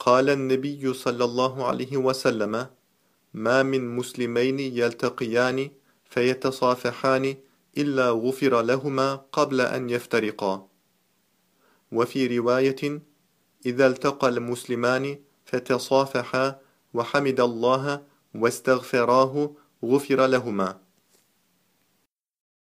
قال النبي صلى الله عليه وسلم ما من مسلمين يلتقيان فيتصافحان إلا غفر لهما قبل أن يفترقا. وفي رواية إذا التقى المسلمان فتصافحا وحمد الله واستغفراه غفر لهما.